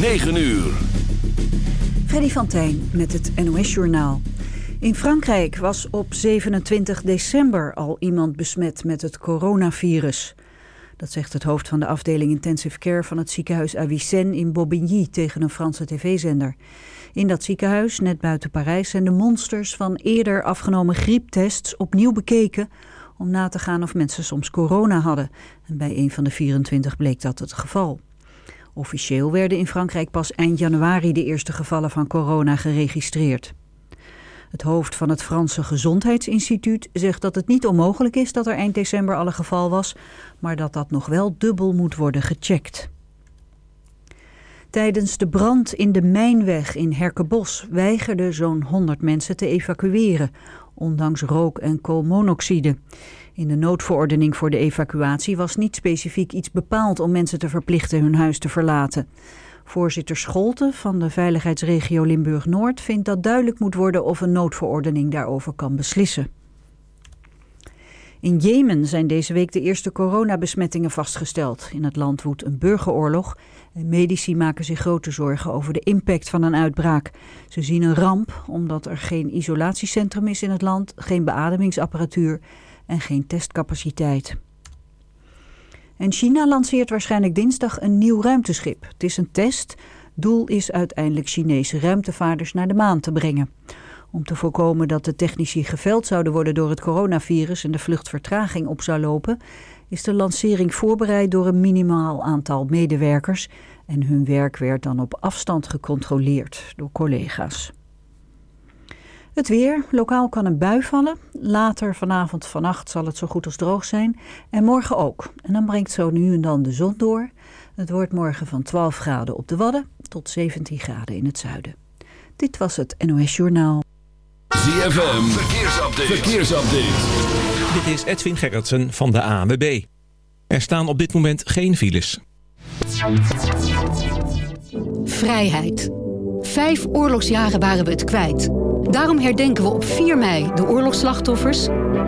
9 uur. Freddy van Tijn met het NOS-journaal. In Frankrijk was op 27 december al iemand besmet met het coronavirus. Dat zegt het hoofd van de afdeling intensive care van het ziekenhuis Avicenne in Bobigny tegen een Franse tv-zender. In dat ziekenhuis, net buiten Parijs, zijn de monsters van eerder afgenomen grieptests opnieuw bekeken om na te gaan of mensen soms corona hadden. En bij een van de 24 bleek dat het geval. Officieel werden in Frankrijk pas eind januari de eerste gevallen van corona geregistreerd. Het hoofd van het Franse Gezondheidsinstituut zegt dat het niet onmogelijk is dat er eind december al een geval was, maar dat dat nog wel dubbel moet worden gecheckt. Tijdens de brand in de Mijnweg in Herkenbos weigerden zo'n 100 mensen te evacueren, ondanks rook en koolmonoxide. In de noodverordening voor de evacuatie was niet specifiek iets bepaald om mensen te verplichten hun huis te verlaten. Voorzitter Scholte van de veiligheidsregio Limburg-Noord vindt dat duidelijk moet worden of een noodverordening daarover kan beslissen. In Jemen zijn deze week de eerste coronabesmettingen vastgesteld. In het land woedt een burgeroorlog medici maken zich grote zorgen over de impact van een uitbraak. Ze zien een ramp omdat er geen isolatiecentrum is in het land, geen beademingsapparatuur en geen testcapaciteit. En China lanceert waarschijnlijk dinsdag een nieuw ruimteschip. Het is een test. Doel is uiteindelijk Chinese ruimtevaarders naar de maan te brengen. Om te voorkomen dat de technici geveld zouden worden door het coronavirus en de vluchtvertraging op zou lopen, is de lancering voorbereid door een minimaal aantal medewerkers en hun werk werd dan op afstand gecontroleerd door collega's. Het weer. Lokaal kan een bui vallen. Later vanavond vannacht zal het zo goed als droog zijn. En morgen ook. En dan brengt zo nu en dan de zon door. Het wordt morgen van 12 graden op de Wadden tot 17 graden in het zuiden. Dit was het NOS Journaal. ZFM. Verkeersupdate. Verkeersupdate. Dit is Edwin Gerritsen van de ANWB. Er staan op dit moment geen files. Vrijheid. Vijf oorlogsjaren waren we het kwijt. Daarom herdenken we op 4 mei de oorlogsslachtoffers...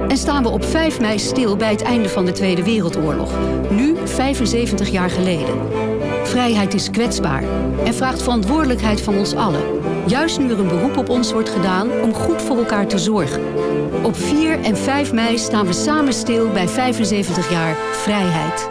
en staan we op 5 mei stil bij het einde van de Tweede Wereldoorlog. Nu 75 jaar geleden. Vrijheid is kwetsbaar en vraagt verantwoordelijkheid van ons allen. Juist nu er een beroep op ons wordt gedaan om goed voor elkaar te zorgen. Op 4 en 5 mei staan we samen stil bij 75 jaar vrijheid.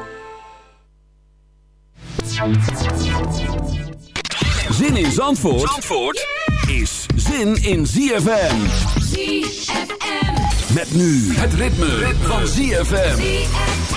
Zin in Zandvoort, Zandvoort is zin in ZFM. ZFM. Met nu het ritme, ritme. van ZFM.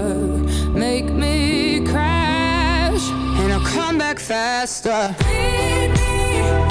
back faster. Lead me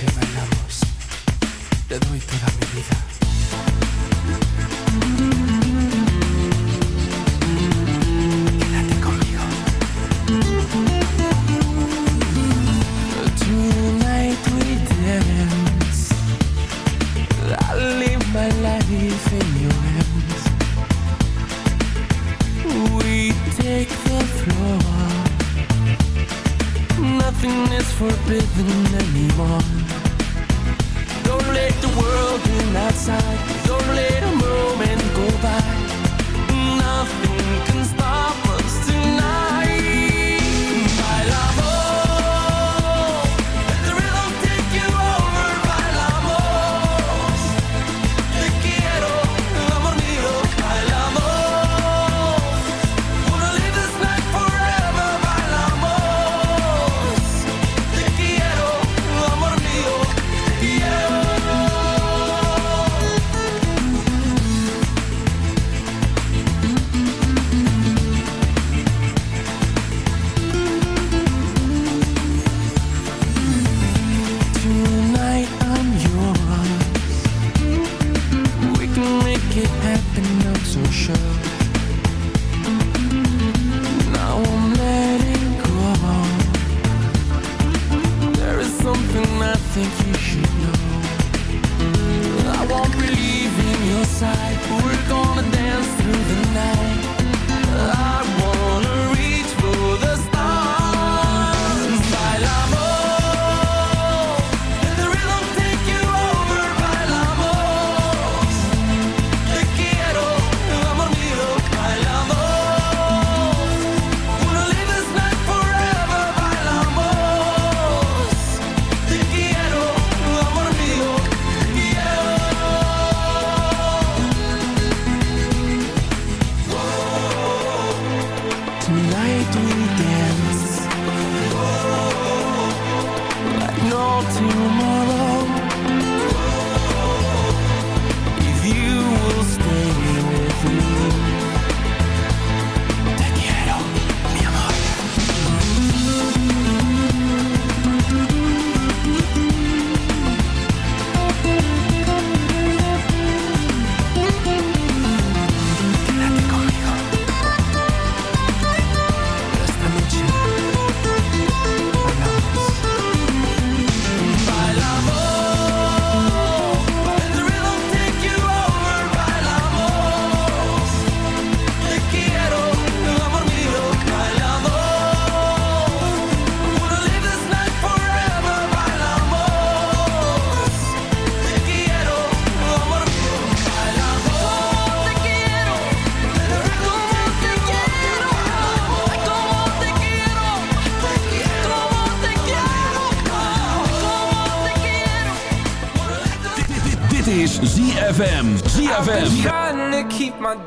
que bailamos, te doy toda mi vida.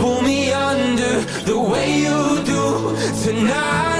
pull me under the way you do tonight.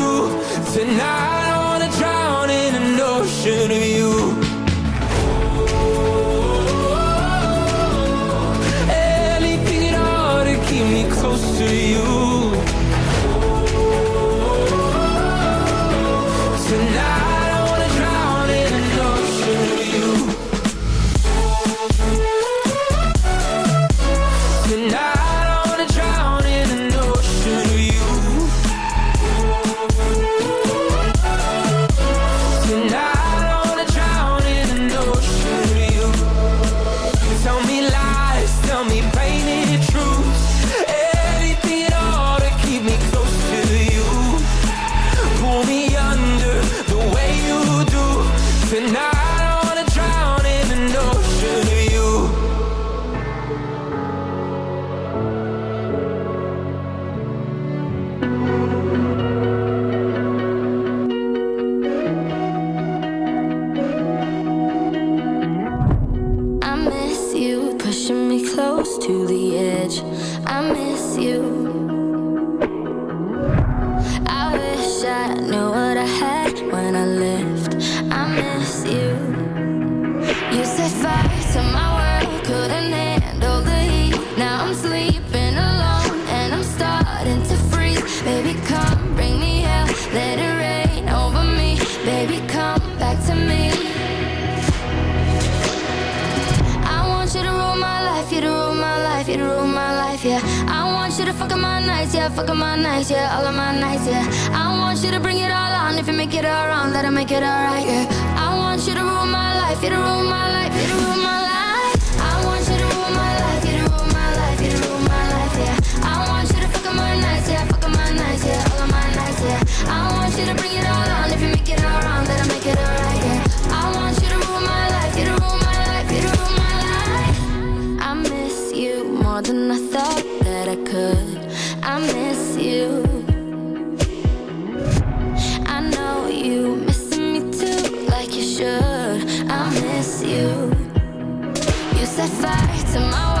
Tonight I wanna drown in an ocean of you set fire to my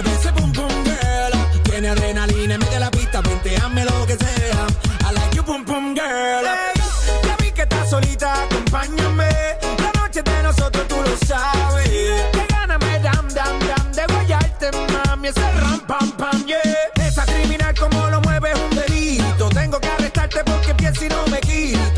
Mueve ese boom boom girl. Tiene adrenalina de la pista, venteame lo que sea. I like your boom boom girl. Ya vi que estás solita, acompáñame. La noche de nosotros tú lo sabes. Que gana me dam dam dam de guayarte, mami. Ese ram pam pam, yeah. Esa criminal como lo mueve es un delito. Tengo que arrestarte porque pienso y no me quito.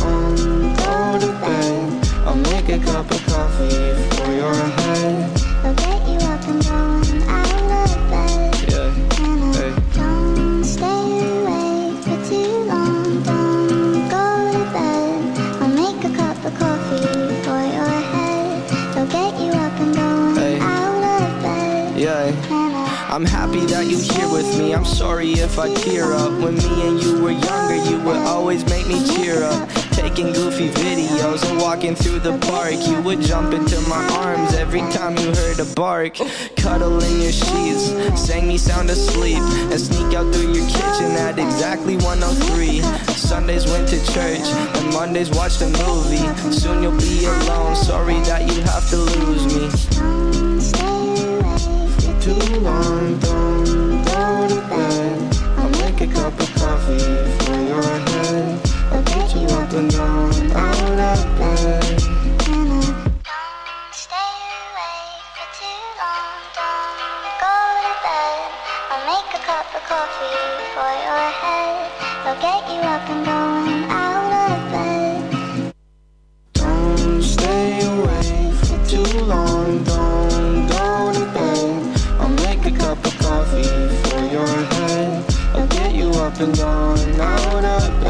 a cup of coffee for your head. I'll get you up and going out of bed. Yeah. Hey. don't stay awake for too long. Don't go to bed. I'll make a cup of coffee for your head. I'll get you up and going hey. out of bed. Yeah. I'm happy that you're here with me. I'm sorry if I tear up. When me and you were younger, you would always make me cheer up. Taking goofy videos and walking through the park. You would jump into my arms every time you heard a bark. Cuddle in your sheets, sang me sound asleep, and sneak out through your kitchen at exactly 103. Sundays went to church, and Mondays watched a movie. Soon you'll be alone, sorry that you have to lose me. Too long, don't go to bed. I'll make a cup of coffee get you up and down, out of bed. I'll make a cup of coffee for your head. I'll get you up and going out of bed. Don't stay for too long, don't go to bed. I'll make a cup of coffee for your head. I'll get you up and going out of.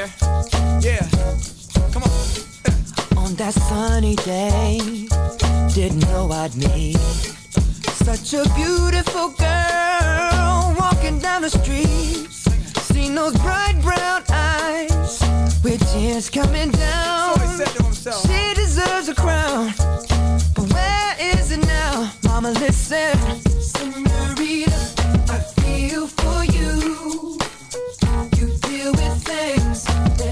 there. Yeah, come on. on that sunny day, didn't know I'd meet such a beautiful girl walking down the street. Seen those bright brown eyes with tears coming down. She deserves a crown, but where is it now? Mama, listen, Senorita, I feel for you.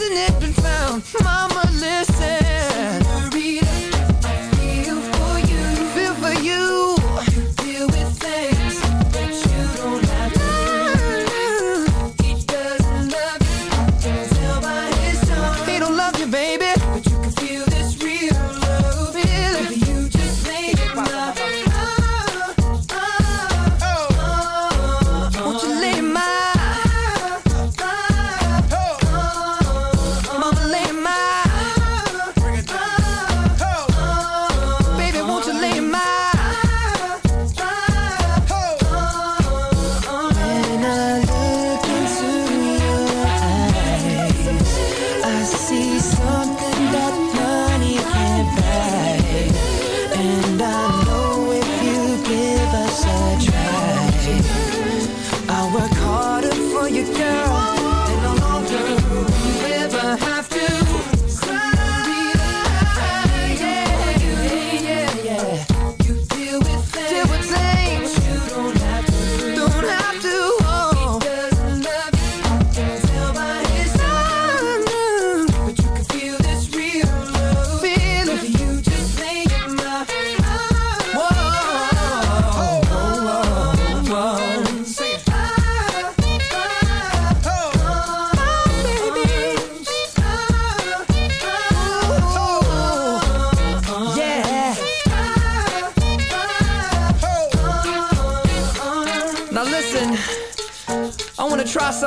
Hasn't it been found? Mama, listen. Girl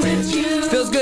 Feels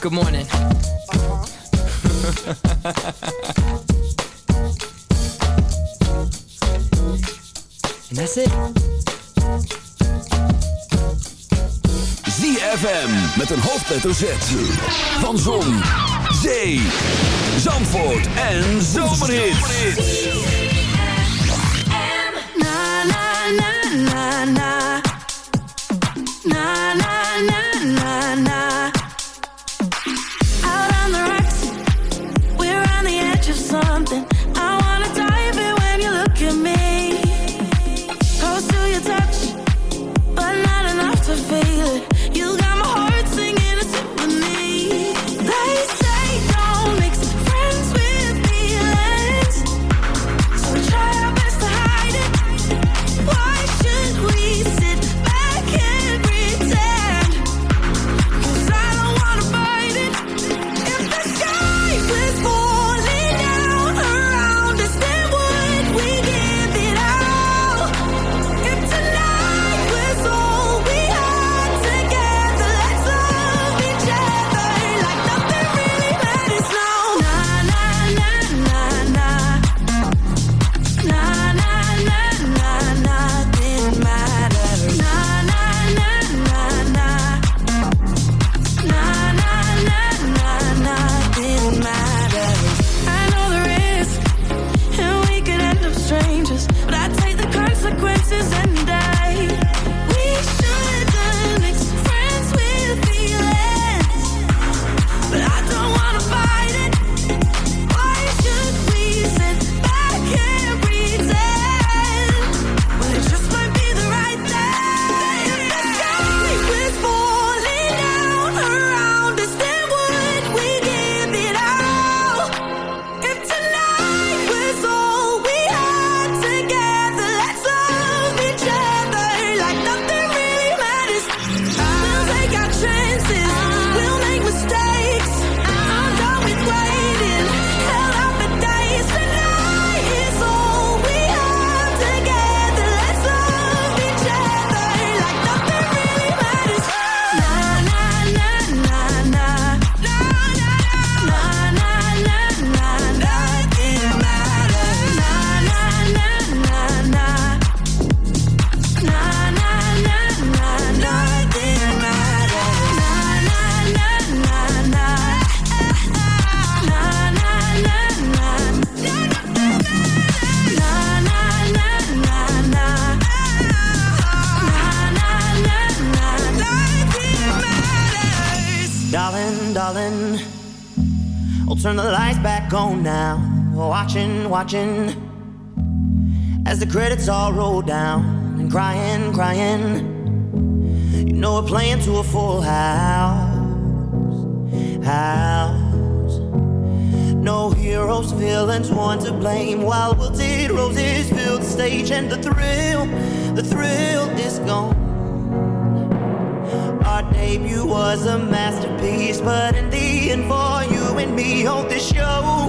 Good morning. and that's it. ZFM met een hoofdletter Z. Van Zon, Zee, Zandvoort en Zomerhits. Watching, as the credits all roll down and crying, crying. You know we're playing to a full house, house. No heroes, villains, one to blame. While wilted roses fill the stage, and the thrill, the thrill is gone. Our debut was a masterpiece, but in the end, for you and me, on this show,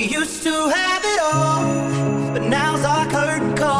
We used to have it all, but now's our curtain call.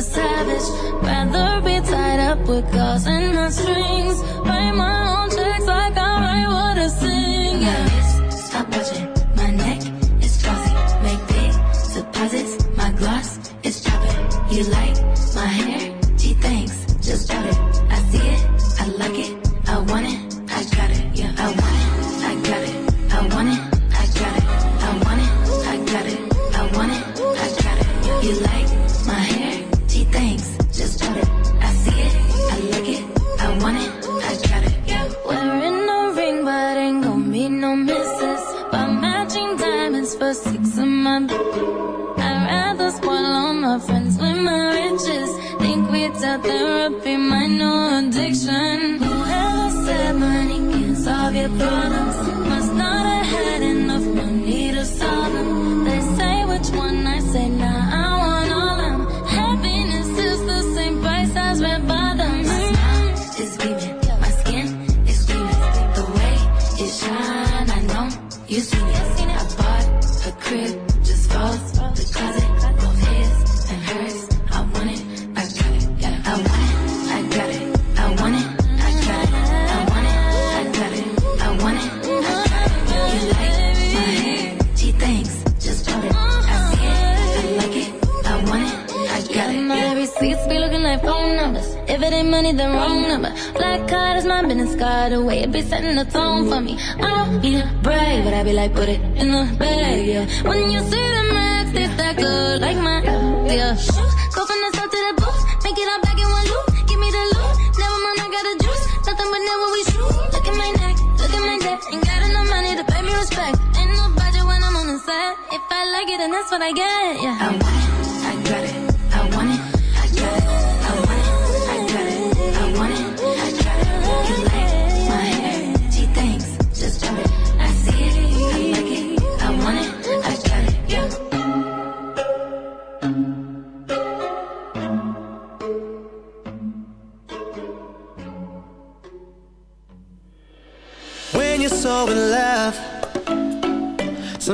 a savage. Rather be tied up with claws and not strings. Write my own checks like I write what I sing. Yeah. Stop watching. like it, and that's what I get. Yeah. I want it, I got it.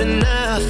enough.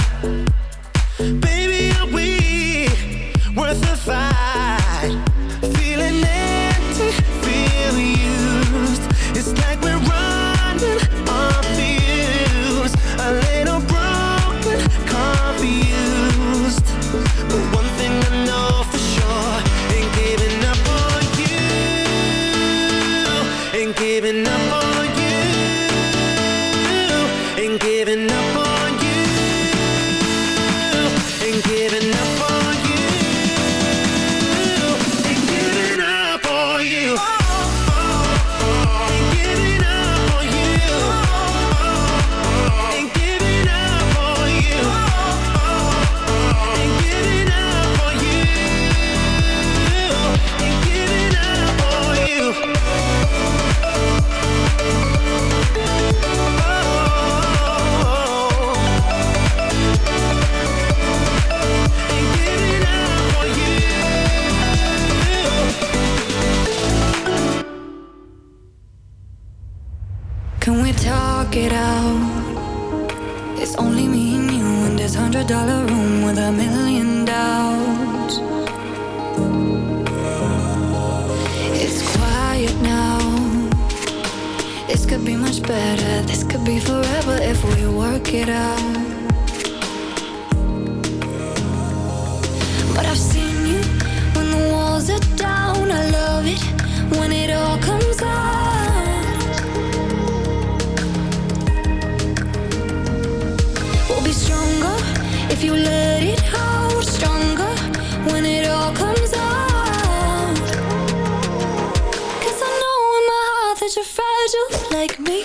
like me.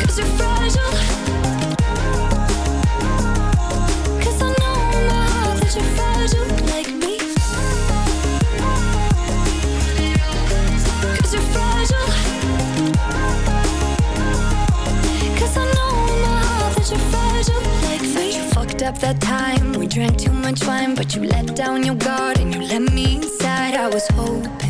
Cause you're fragile. Cause I know in my heart that you're fragile. Like me. Cause you're fragile. Cause I know in my heart that you're fragile. We fucked up that time We drank too much wine But you let down your guard And you let me inside I was hoping